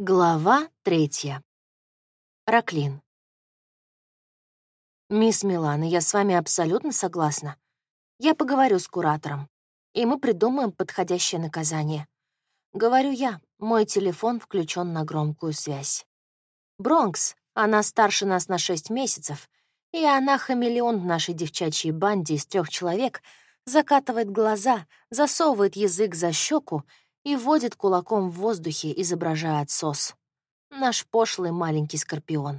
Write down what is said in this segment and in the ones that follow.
Глава третья. Раклин. «Мисс Милана, я с вами абсолютно согласна. Я поговорю с куратором, и мы придумаем подходящее наказание. Говорю я, мой телефон включен на громкую связь. Бронкс, она старше нас на шесть месяцев, и она хамелеон в нашей девчачьей банде из трех человек, закатывает глаза, засовывает язык за щеку и водит кулаком в воздухе, изображая отсос. Наш пошлый маленький скорпион.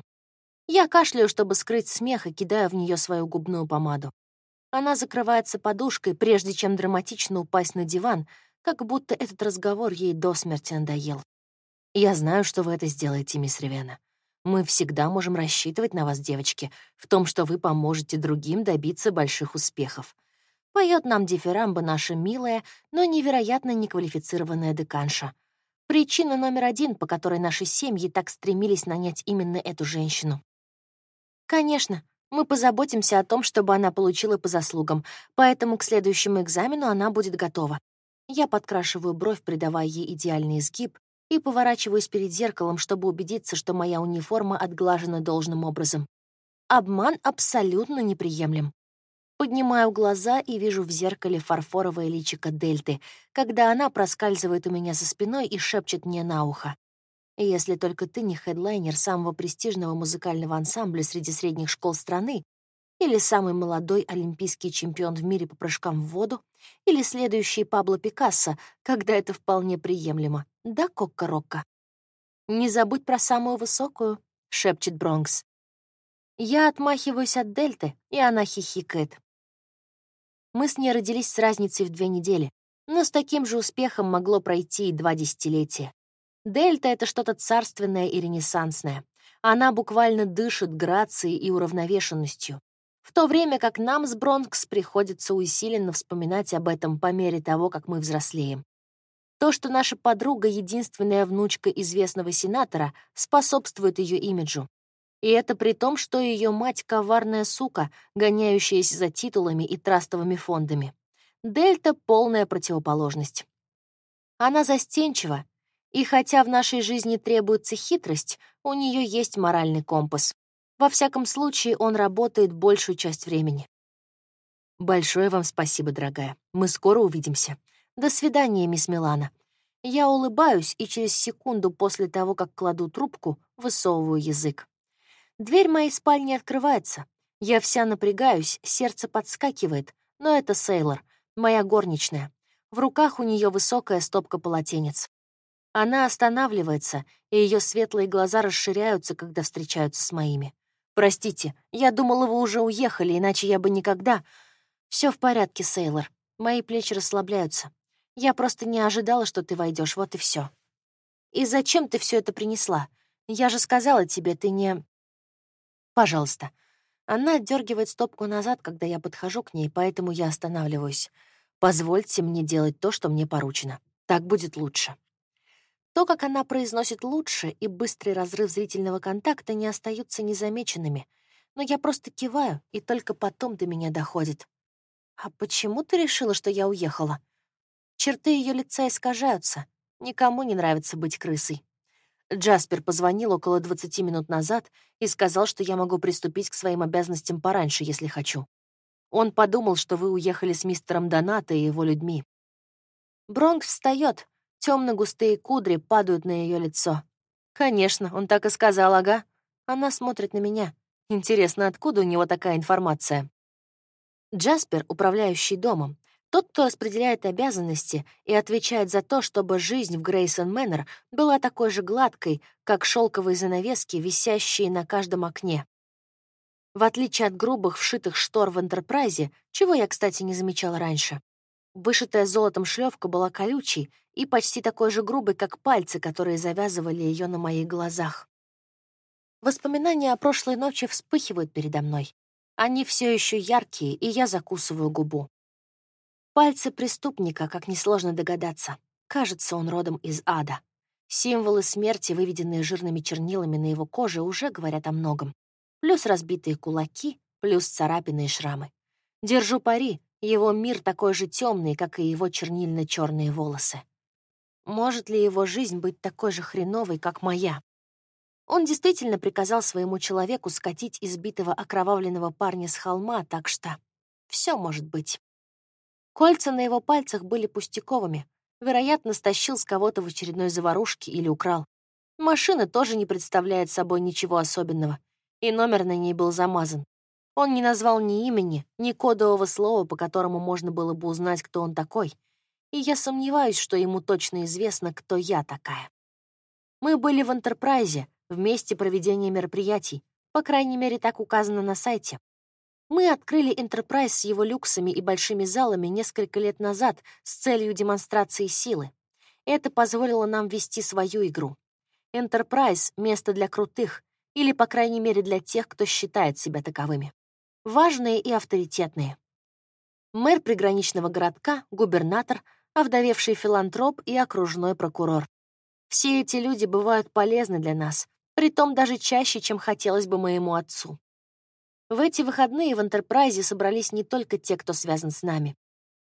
Я кашляю, чтобы скрыть смех, и кидаю в нее свою губную помаду. Она закрывается подушкой, прежде чем драматично упасть на диван, как будто этот разговор ей до смерти надоел. «Я знаю, что вы это сделаете, мисс Ревена. Мы всегда можем рассчитывать на вас, девочки, в том, что вы поможете другим добиться больших успехов. Поет нам дифирамбы наша милая, но невероятно неквалифицированная деканша. Причина номер один, по которой наши семьи так стремились нанять именно эту женщину. Конечно, мы позаботимся о том, чтобы она получила по заслугам, поэтому к следующему экзамену она будет готова. Я подкрашиваю бровь, придавая ей идеальный изгиб, и поворачиваюсь перед зеркалом, чтобы убедиться, что моя униформа отглажена должным образом. Обман абсолютно неприемлем. Поднимаю глаза и вижу в зеркале фарфоровое личико Дельты, когда она проскальзывает у меня за спиной и шепчет мне на ухо. Если только ты не хедлайнер самого престижного музыкального ансамбля среди средних школ страны, или самый молодой олимпийский чемпион в мире по прыжкам в воду, или следующий Пабло Пикассо, когда это вполне приемлемо. Да, Кокка-Рокка? «Не забудь про самую высокую», — шепчет Бронкс. Я отмахиваюсь от Дельты, и она хихикает. Мы с ней родились с разницей в две недели, но с таким же успехом могло пройти и два десятилетия. Дельта — это что-то царственное и ренессансное. Она буквально дышит грацией и уравновешенностью. В то время как нам с Бронкс приходится усиленно вспоминать об этом по мере того, как мы взрослеем. То, что наша подруга — единственная внучка известного сенатора, способствует ее имиджу. И это при том, что ее мать — коварная сука, гоняющаяся за титулами и трастовыми фондами. Дельта — полная противоположность. Она застенчива, и хотя в нашей жизни требуется хитрость, у нее есть моральный компас. Во всяком случае, он работает большую часть времени. Большое вам спасибо, дорогая. Мы скоро увидимся. До свидания, мисс Милана. Я улыбаюсь и через секунду после того, как кладу трубку, высовываю язык. Дверь моей спальни открывается. Я вся напрягаюсь, сердце подскакивает, но это Сейлор, моя горничная. В руках у нее высокая стопка полотенец. Она останавливается, и ее светлые глаза расширяются, когда встречаются с моими. «Простите, я думала, вы уже уехали, иначе я бы никогда...» Все в порядке, Сейлор. Мои плечи расслабляются. Я просто не ожидала, что ты войдешь, вот и все. И зачем ты все это принесла? Я же сказала тебе, ты не... Пожалуйста». Она отдергивает стопку назад, когда я подхожу к ней, поэтому я останавливаюсь. «Позвольте мне делать то, что мне поручено. Так будет лучше». То, как она произносит «лучше» и быстрый разрыв зрительного контакта не остаются незамеченными, но я просто киваю, и только потом до меня доходит. «А почему ты решила, что я уехала?» Черты ее лица искажаются. Никому не нравится быть крысой. Джаспер позвонил около 20 минут назад и сказал, что я могу приступить к своим обязанностям пораньше, если хочу. Он подумал, что вы уехали с мистером Доната и его людьми. Бронк встает, темно-густые кудри падают на ее лицо. Конечно, он так и сказал, ага. Она смотрит на меня. Интересно, откуда у него такая информация? Джаспер, управляющий домом, тот, кто распределяет обязанности и отвечает за то, чтобы жизнь в Грейсон Мэннер была такой же гладкой, как шелковые занавески, висящие на каждом окне. В отличие от грубых вшитых штор в Энтерпрайзе, чего я, кстати, не замечала раньше, вышитая золотом шлёвка была колючей и почти такой же грубой, как пальцы, которые завязывали ее на моих глазах. Воспоминания о прошлой ночи вспыхивают передо мной. Они все еще яркие, и я закусываю губу. Пальцы преступника, как несложно догадаться. Кажется, он родом из ада. Символы смерти, выведенные жирными чернилами на его коже, уже говорят о многом. Плюс разбитые кулаки, плюс царапины и шрамы. Держу пари, его мир такой же темный, как и его чернильно черные волосы. может ли его жизнь быть такой же хреновой, как моя? Он действительно приказал своему человеку скатить избитого окровавленного парня с холма, так что все может быть. Кольца на его пальцах были пустяковыми. Вероятно, стащил с кого-то в очередной заварушке или украл. Машина тоже не представляет собой ничего особенного, и номер на ней был замазан. Он не назвал ни имени, ни кодового слова, по которому можно было бы узнать, кто он такой. И я сомневаюсь, что ему точно известно, кто я такая. Мы были в Энтерпрайзе, в месте проведения мероприятий. По крайней мере, так указано на сайте. Мы открыли Enterprise с его люксами и большими залами несколько лет назад с целью демонстрации силы. Это позволило нам вести свою игру. Enterprise — место для крутых, или, по крайней мере, для тех, кто считает себя таковыми. Важные и авторитетные. Мэр приграничного городка, губернатор, овдовевший филантроп и окружной прокурор. Все эти люди бывают полезны для нас, притом даже чаще, чем хотелось бы моему отцу. В эти выходные в Энтерпрайзе собрались не только те, кто связан с нами.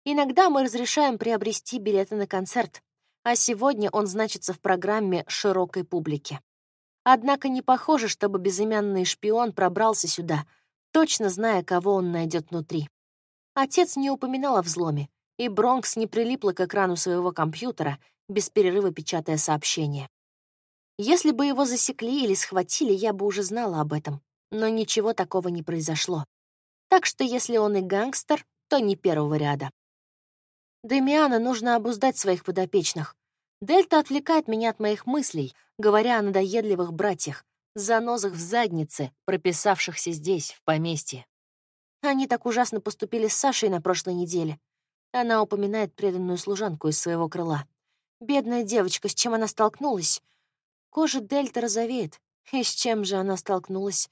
Иногда мы разрешаем приобрести билеты на концерт, а сегодня он значится в программе широкой публики. Однако не похоже, чтобы безымянный шпион пробрался сюда, точно зная, кого он найдет внутри. Отец не упоминал о взломе, и Бронкс не прилипла к экрану своего компьютера, без перерыва печатая сообщение. Если бы его засекли или схватили, я бы уже знала об этом но ничего такого не произошло. Так что если он и гангстер, то не первого ряда. Демиана нужно обуздать своих подопечных. Дельта отвлекает меня от моих мыслей, говоря о надоедливых братьях, занозах в заднице, прописавшихся здесь, в поместье. Они так ужасно поступили с Сашей на прошлой неделе. Она упоминает преданную служанку из своего крыла. Бедная девочка, с чем она столкнулась? Кожа Дельта розовеет. И с чем же она столкнулась?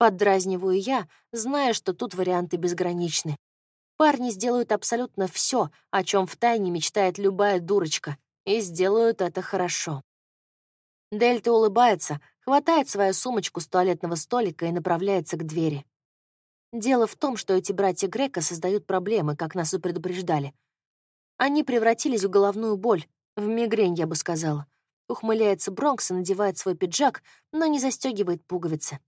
Поддразниваю я, зная, что тут варианты безграничны. Парни сделают абсолютно все, о чем втайне мечтает любая дурочка, и сделают это хорошо. Дельта улыбается, хватает свою сумочку с туалетного столика и направляется к двери. Дело в том, что эти братья Грека создают проблемы, как нас и предупреждали. Они превратились в головную боль, в мигрень, я бы сказала. Ухмыляется Бронкс и надевает свой пиджак, но не застегивает пуговицы.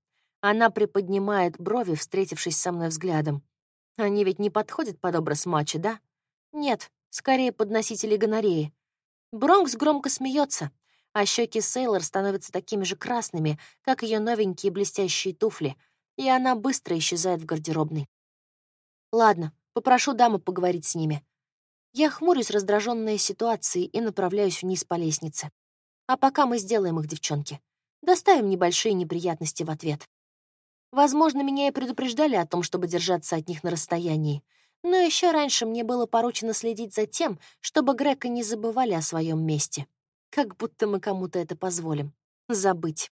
Она приподнимает брови, встретившись со мной взглядом. Они ведь не подходят под образ матча, да? Нет, скорее подносители гонореи. Бронкс громко смеется, а щеки Сейлор становятся такими же красными, как ее новенькие блестящие туфли, и она быстро исчезает в гардеробной. Ладно, попрошу даму поговорить с ними. Я хмурюсь, раздраженная ситуацией, и направляюсь вниз по лестнице. А пока мы сделаем их, девчонки. Доставим небольшие неприятности в ответ. Возможно, меня и предупреждали о том, чтобы держаться от них на расстоянии. Но еще раньше мне было поручено следить за тем, чтобы Грека не забывали о своем месте. Как будто мы кому-то это позволим. Забыть.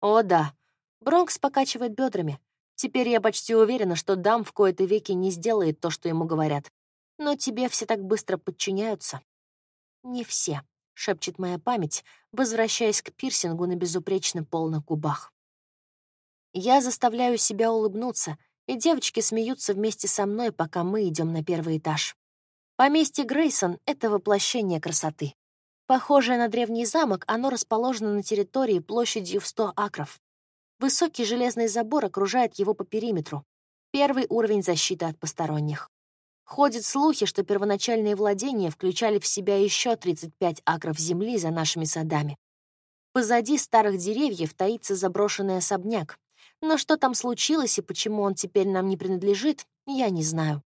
О, да. Бронкс покачивает бедрами. Теперь я почти уверена, что дам в кои-то веки не сделает то, что ему говорят. Но тебе все так быстро подчиняются. Не все, — шепчет моя память, возвращаясь к пирсингу на безупречно полных губах. Я заставляю себя улыбнуться, и девочки смеются вместе со мной, пока мы идем на первый этаж. Поместье Грейсон — это воплощение красоты. Похожее на древний замок, оно расположено на территории площадью в 100 акров. Высокий железный забор окружает его по периметру. Первый уровень защиты от посторонних. Ходят слухи, что первоначальные владения включали в себя еще 35 акров земли за нашими садами. Позади старых деревьев таится заброшенный особняк, но что там случилось и почему он теперь нам не принадлежит, я не знаю.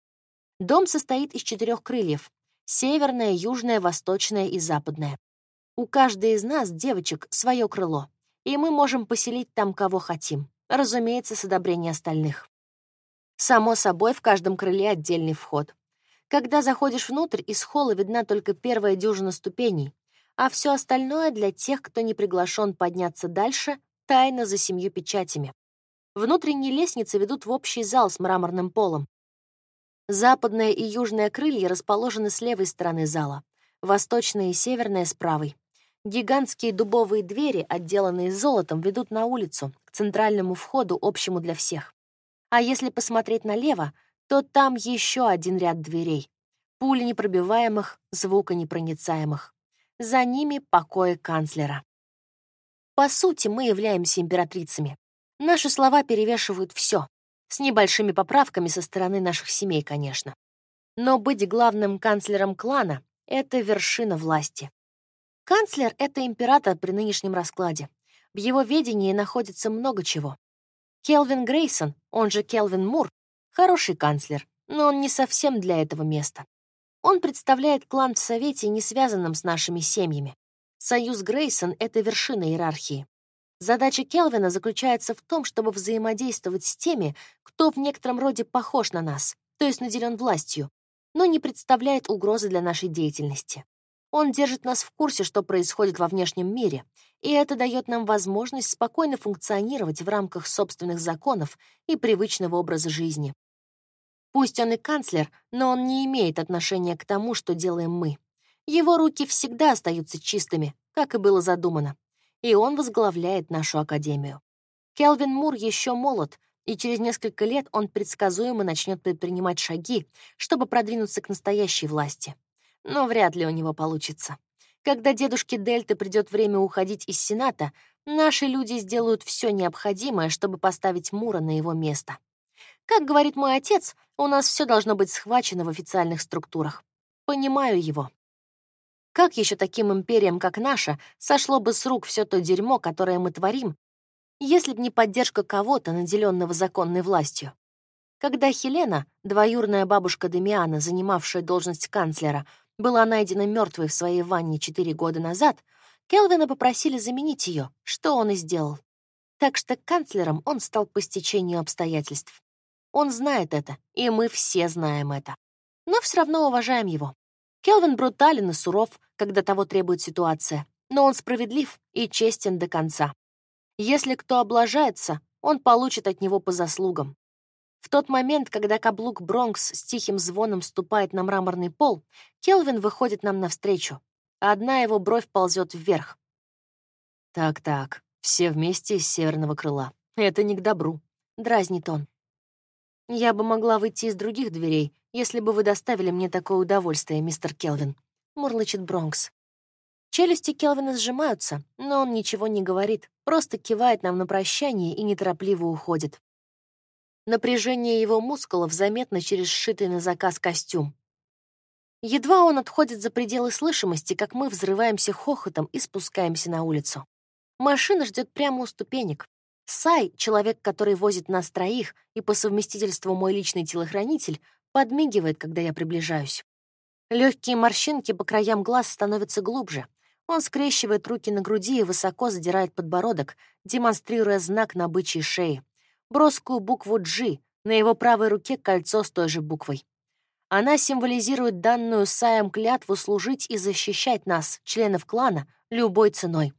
Дом состоит из четырех крыльев — северное, южное, восточное и западное. У каждой из нас, девочек, свое крыло, и мы можем поселить там кого хотим, разумеется, с одобрения остальных. Само собой, в каждом крыле отдельный вход. Когда заходишь внутрь, из холла видна только первая дюжина ступеней, а все остальное для тех, кто не приглашен подняться дальше, тайна за семью печатями. Внутренние лестницы ведут в общий зал с мраморным полом. Западное и южное крылья расположены с левой стороны зала, восточное и северное — с правой. Гигантские дубовые двери, отделанные золотом, ведут на улицу, к центральному входу, общему для всех. А если посмотреть налево, то там еще один ряд дверей. Пули непробиваемых, звуконепроницаемых. За ними покои канцлера. По сути, мы являемся императрицами. Наши слова перевешивают все, с небольшими поправками со стороны наших семей, конечно. Но быть главным канцлером клана — это вершина власти. Канцлер — это император при нынешнем раскладе. В его ведении находится много чего. Келвин Грейсон, он же Келвин Мур, хороший канцлер, но он не совсем для этого места. Он представляет клан в Совете, не связанном с нашими семьями. Союз Грейсон — это вершина иерархии. Задача Келвина заключается в том, чтобы взаимодействовать с теми, кто в некотором роде похож на нас, то есть наделен властью, но не представляет угрозы для нашей деятельности. Он держит нас в курсе, что происходит во внешнем мире, и это дает нам возможность спокойно функционировать в рамках собственных законов и привычного образа жизни. Пусть он и канцлер, но он не имеет отношения к тому, что делаем мы. Его руки всегда остаются чистыми, как и было задумано, и он возглавляет нашу академию. Келвин Мур еще молод, и через несколько лет он предсказуемо начнет предпринимать шаги, чтобы продвинуться к настоящей власти но вряд ли у него получится. Когда дедушке Дельты придет время уходить из Сената, наши люди сделают все необходимое, чтобы поставить Мура на его место. Как говорит мой отец, у нас все должно быть схвачено в официальных структурах. Понимаю его. Как еще таким империям, как наша, сошло бы с рук все то дерьмо, которое мы творим, если б не поддержка кого-то, наделенного законной властью? Когда Хелена, двоюрная бабушка Демиана, занимавшая должность канцлера, была найдена мертвой в своей ванне четыре года назад, Келвина попросили заменить ее, что он и сделал. Так что канцлером он стал по стечению обстоятельств. Он знает это, и мы все знаем это. Но все равно уважаем его. Келвин брутален и суров, когда того требует ситуация, но он справедлив и честен до конца. Если кто облажается, он получит от него по заслугам. В тот момент, когда каблук Бронкс с тихим звоном ступает на мраморный пол, Келвин выходит нам навстречу. Одна его бровь ползет вверх. «Так-так, все вместе из северного крыла. Это не к добру», — дразнит он. «Я бы могла выйти из других дверей, если бы вы доставили мне такое удовольствие, мистер Келвин», — мурлычет Бронкс. Челюсти Келвина сжимаются, но он ничего не говорит, просто кивает нам на прощание и неторопливо уходит. Напряжение его мускулов заметно через сшитый на заказ костюм. Едва он отходит за пределы слышимости, как мы взрываемся хохотом и спускаемся на улицу. Машина ждет прямо у ступенек. Сай, человек, который возит нас троих и по совместительству мой личный телохранитель, подмигивает, когда я приближаюсь. Легкие морщинки по краям глаз становятся глубже. Он скрещивает руки на груди и высоко задирает подбородок, демонстрируя знак на бычьей шее броскую букву «G», на его правой руке кольцо с той же буквой. Она символизирует данную Саем клятву служить и защищать нас, членов клана, любой ценой.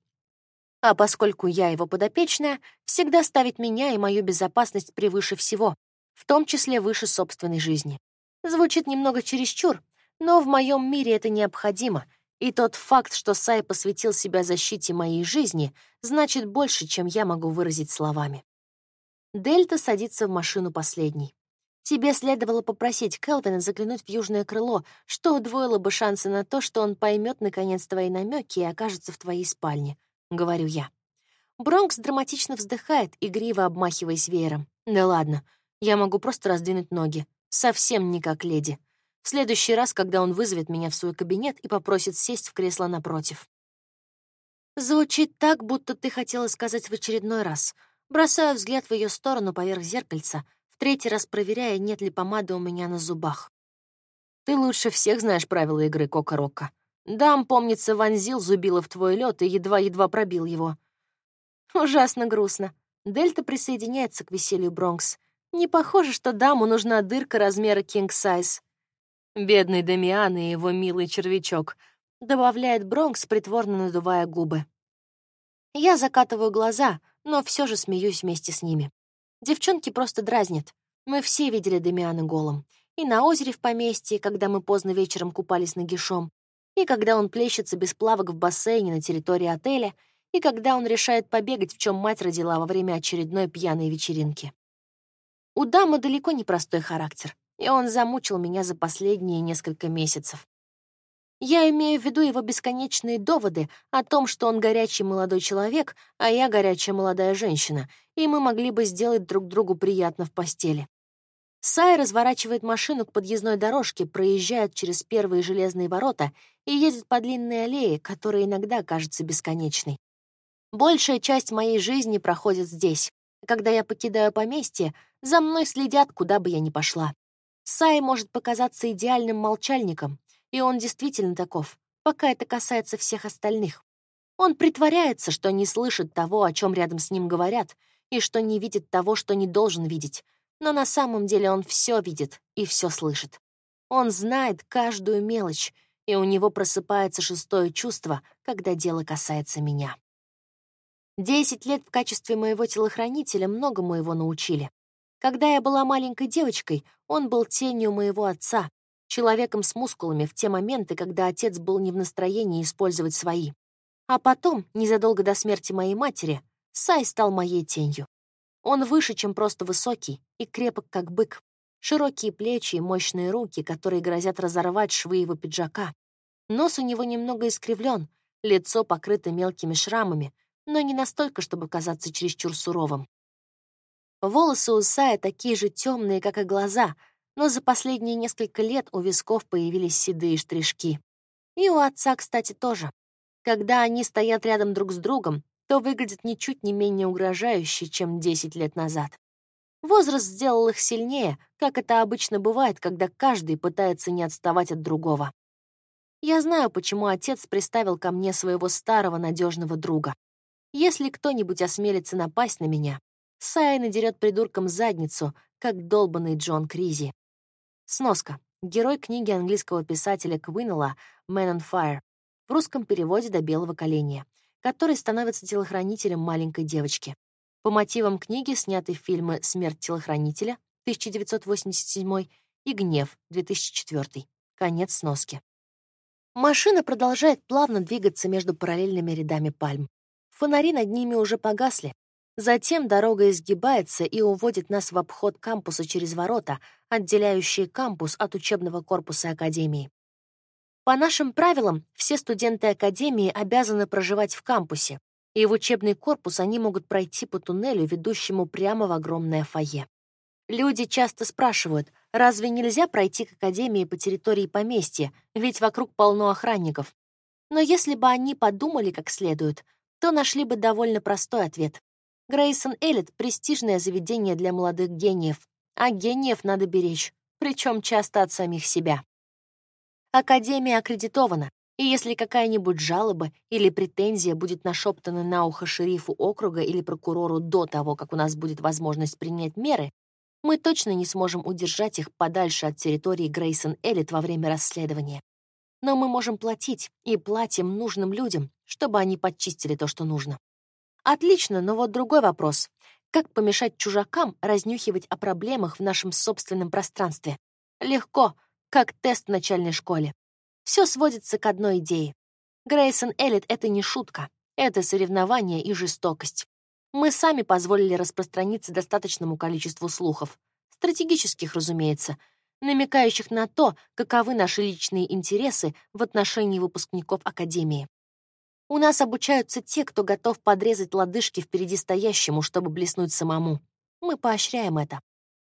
А поскольку я его подопечная, всегда ставит меня и мою безопасность превыше всего, в том числе выше собственной жизни. Звучит немного чересчур, но в моем мире это необходимо, и тот факт, что Сай посвятил себя защите моей жизни, значит больше, чем я могу выразить словами. Дельта садится в машину последней. Тебе следовало попросить Келвина заглянуть в южное крыло, что удвоило бы шансы на то, что он поймет наконец твои намеки и окажется в твоей спальне, — говорю я. Бронкс драматично вздыхает, игриво обмахиваясь веером. Да ладно, я могу просто раздвинуть ноги. Совсем не как леди. В следующий раз, когда он вызовет меня в свой кабинет и попросит сесть в кресло напротив. Звучит так, будто ты хотела сказать в очередной раз — Бросаю взгляд в ее сторону поверх зеркальца, в третий раз проверяя, нет ли помады у меня на зубах. Ты лучше всех знаешь правила игры Кока-Рока. Дам, помнится, вонзил зубило в твой лед и едва-едва пробил его. Ужасно грустно. Дельта присоединяется к веселью Бронкс. Не похоже, что даму нужна дырка размера size. Бедный Дамиан и его милый червячок, добавляет Бронкс, притворно надувая губы. Я закатываю глаза, но все же смеюсь вместе с ними. Девчонки просто дразнят. Мы все видели Демиана голым. И на озере в поместье, когда мы поздно вечером купались нагишом, и когда он плещется без плавок в бассейне на территории отеля, и когда он решает побегать, в чем мать родила во время очередной пьяной вечеринки. У дамы далеко не простой характер, и он замучил меня за последние несколько месяцев. Я имею в виду его бесконечные доводы о том, что он горячий молодой человек, а я горячая молодая женщина, и мы могли бы сделать друг другу приятно в постели. Сай разворачивает машину к подъездной дорожке, проезжает через первые железные ворота и едет по длинной аллее, которая иногда кажется бесконечной. Большая часть моей жизни проходит здесь. Когда я покидаю поместье, за мной следят, куда бы я ни пошла. Сай может показаться идеальным молчальником, и он действительно таков, пока это касается всех остальных. Он притворяется, что не слышит того, о чем рядом с ним говорят, и что не видит того, что не должен видеть. Но на самом деле он все видит и все слышит. Он знает каждую мелочь, и у него просыпается шестое чувство, когда дело касается меня. Десять лет в качестве моего телохранителя многому его научили. Когда я была маленькой девочкой, он был тенью моего отца, человеком с мускулами в те моменты, когда отец был не в настроении использовать свои. А потом, незадолго до смерти моей матери, Сай стал моей тенью. Он выше, чем просто высокий, и крепок, как бык. Широкие плечи и мощные руки, которые грозят разорвать швы его пиджака. Нос у него немного искривлен, лицо покрыто мелкими шрамами, но не настолько, чтобы казаться чересчур суровым. Волосы у Сая такие же темные, как и глаза, но за последние несколько лет у висков появились седые штришки. И у отца, кстати, тоже. Когда они стоят рядом друг с другом, то выглядят ничуть не менее угрожающе, чем 10 лет назад. Возраст сделал их сильнее, как это обычно бывает, когда каждый пытается не отставать от другого. Я знаю, почему отец приставил ко мне своего старого надежного друга. Если кто-нибудь осмелится напасть на меня, Сай надерет придурком задницу, как долбанный Джон Кризи. Сноска. Герой книги английского писателя Квиннелла «Man on Fire» в русском переводе до белого коленя, который становится телохранителем маленькой девочки. По мотивам книги сняты фильмы «Смерть телохранителя» 1987 и «Гнев» 2004. Конец сноски. Машина продолжает плавно двигаться между параллельными рядами пальм. Фонари над ними уже погасли, Затем дорога изгибается и уводит нас в обход кампуса через ворота, отделяющие кампус от учебного корпуса Академии. По нашим правилам, все студенты Академии обязаны проживать в кампусе, и в учебный корпус они могут пройти по туннелю, ведущему прямо в огромное фойе. Люди часто спрашивают, разве нельзя пройти к Академии по территории поместья, ведь вокруг полно охранников. Но если бы они подумали как следует, то нашли бы довольно простой ответ. Грейсон Эллит — престижное заведение для молодых гениев, а гениев надо беречь, причем часто от самих себя. Академия аккредитована, и если какая-нибудь жалоба или претензия будет нашептана на ухо шерифу округа или прокурору до того, как у нас будет возможность принять меры, мы точно не сможем удержать их подальше от территории Грейсон Эллит во время расследования. Но мы можем платить, и платим нужным людям, чтобы они подчистили то, что нужно. Отлично, но вот другой вопрос. Как помешать чужакам разнюхивать о проблемах в нашем собственном пространстве? Легко, как тест в начальной школе. Все сводится к одной идее. Грейсон Эллит — это не шутка. Это соревнование и жестокость. Мы сами позволили распространиться достаточному количеству слухов. Стратегических, разумеется, намекающих на то, каковы наши личные интересы в отношении выпускников Академии. У нас обучаются те, кто готов подрезать лодыжки впереди стоящему, чтобы блеснуть самому. Мы поощряем это.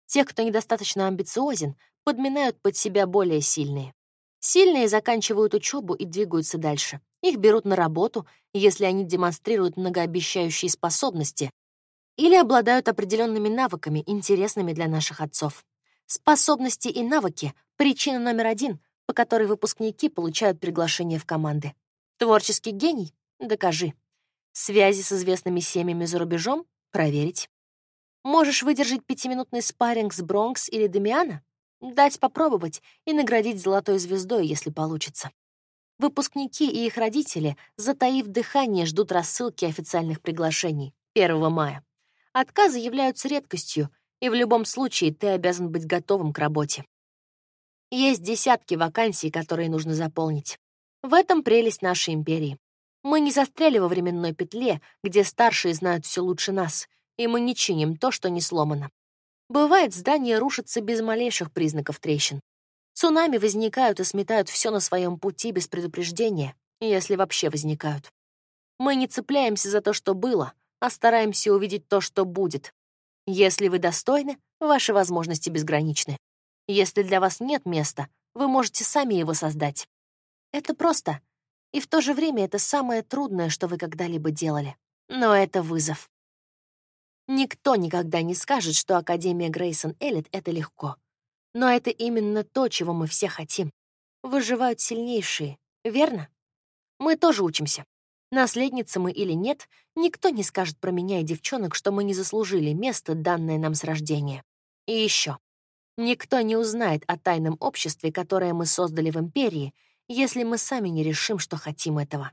Те, кто недостаточно амбициозен, подминают под себя более сильные. Сильные заканчивают учебу и двигаются дальше. Их берут на работу, если они демонстрируют многообещающие способности или обладают определенными навыками, интересными для наших отцов. Способности и навыки — причина номер один, по которой выпускники получают приглашение в команды. Творческий гений? Докажи. Связи с известными семьями за рубежом? Проверить. Можешь выдержать пятиминутный спарринг с Бронкс или Демиана? Дать попробовать и наградить золотой звездой, если получится. Выпускники и их родители, затаив дыхание, ждут рассылки официальных приглашений 1 мая. Отказы являются редкостью, и в любом случае ты обязан быть готовым к работе. Есть десятки вакансий, которые нужно заполнить. В этом прелесть нашей империи. Мы не застряли во временной петле, где старшие знают все лучше нас, и мы не чиним то, что не сломано. Бывает, здание рушится без малейших признаков трещин. Цунами возникают и сметают все на своем пути без предупреждения, если вообще возникают. Мы не цепляемся за то, что было, а стараемся увидеть то, что будет. Если вы достойны, ваши возможности безграничны. Если для вас нет места, вы можете сами его создать. Это просто. И в то же время это самое трудное, что вы когда-либо делали. Но это вызов. Никто никогда не скажет, что Академия Грейсон Эллит — это легко. Но это именно то, чего мы все хотим. Выживают сильнейшие, верно? Мы тоже учимся. Наследницы мы или нет, никто не скажет про меня и девчонок, что мы не заслужили место, данное нам с рождения. И еще. Никто не узнает о тайном обществе, которое мы создали в Империи, если мы сами не решим, что хотим этого.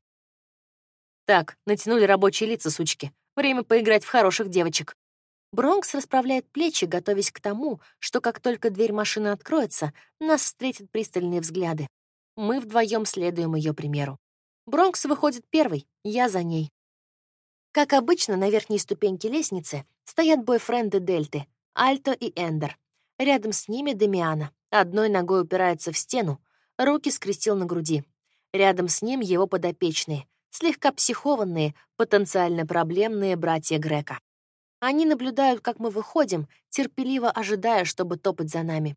Так, натянули рабочие лица, сучки. Время поиграть в хороших девочек. Бронкс расправляет плечи, готовясь к тому, что как только дверь машины откроется, нас встретят пристальные взгляды. Мы вдвоем следуем ее примеру. Бронкс выходит первый, я за ней. Как обычно, на верхней ступеньке лестницы стоят бойфренды Дельты, Альто и Эндер. Рядом с ними Демиана. Одной ногой упирается в стену, руки скрестил на груди. Рядом с ним его подопечные, слегка психованные, потенциально проблемные братья Грека. Они наблюдают, как мы выходим, терпеливо ожидая, чтобы топать за нами.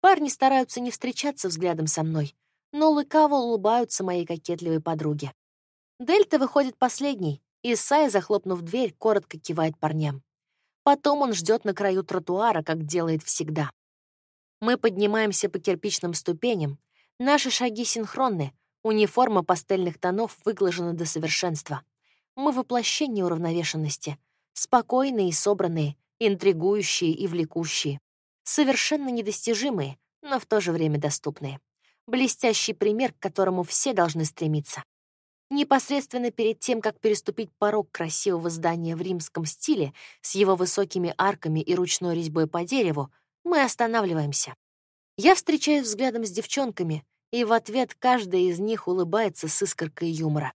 Парни стараются не встречаться взглядом со мной, но лукаво улыбаются моей кокетливой подруге. Дельта выходит последней, и Сай, захлопнув дверь, коротко кивает парням. Потом он ждет на краю тротуара, как делает всегда. Мы поднимаемся по кирпичным ступеням, наши шаги синхронны, Униформа пастельных тонов выглажена до совершенства. Мы воплощение уравновешенности. Спокойные и собранные, интригующие и влекущие. Совершенно недостижимые, но в то же время доступные. Блестящий пример, к которому все должны стремиться. Непосредственно перед тем, как переступить порог красивого здания в римском стиле с его высокими арками и ручной резьбой по дереву, мы останавливаемся. Я встречаюсь взглядом с девчонками, и в ответ каждая из них улыбается с искоркой юмора.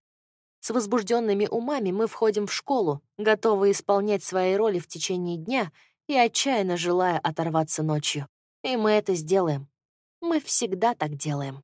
С возбужденными умами мы входим в школу, готовые исполнять свои роли в течение дня и отчаянно желая оторваться ночью. И мы это сделаем. Мы всегда так делаем.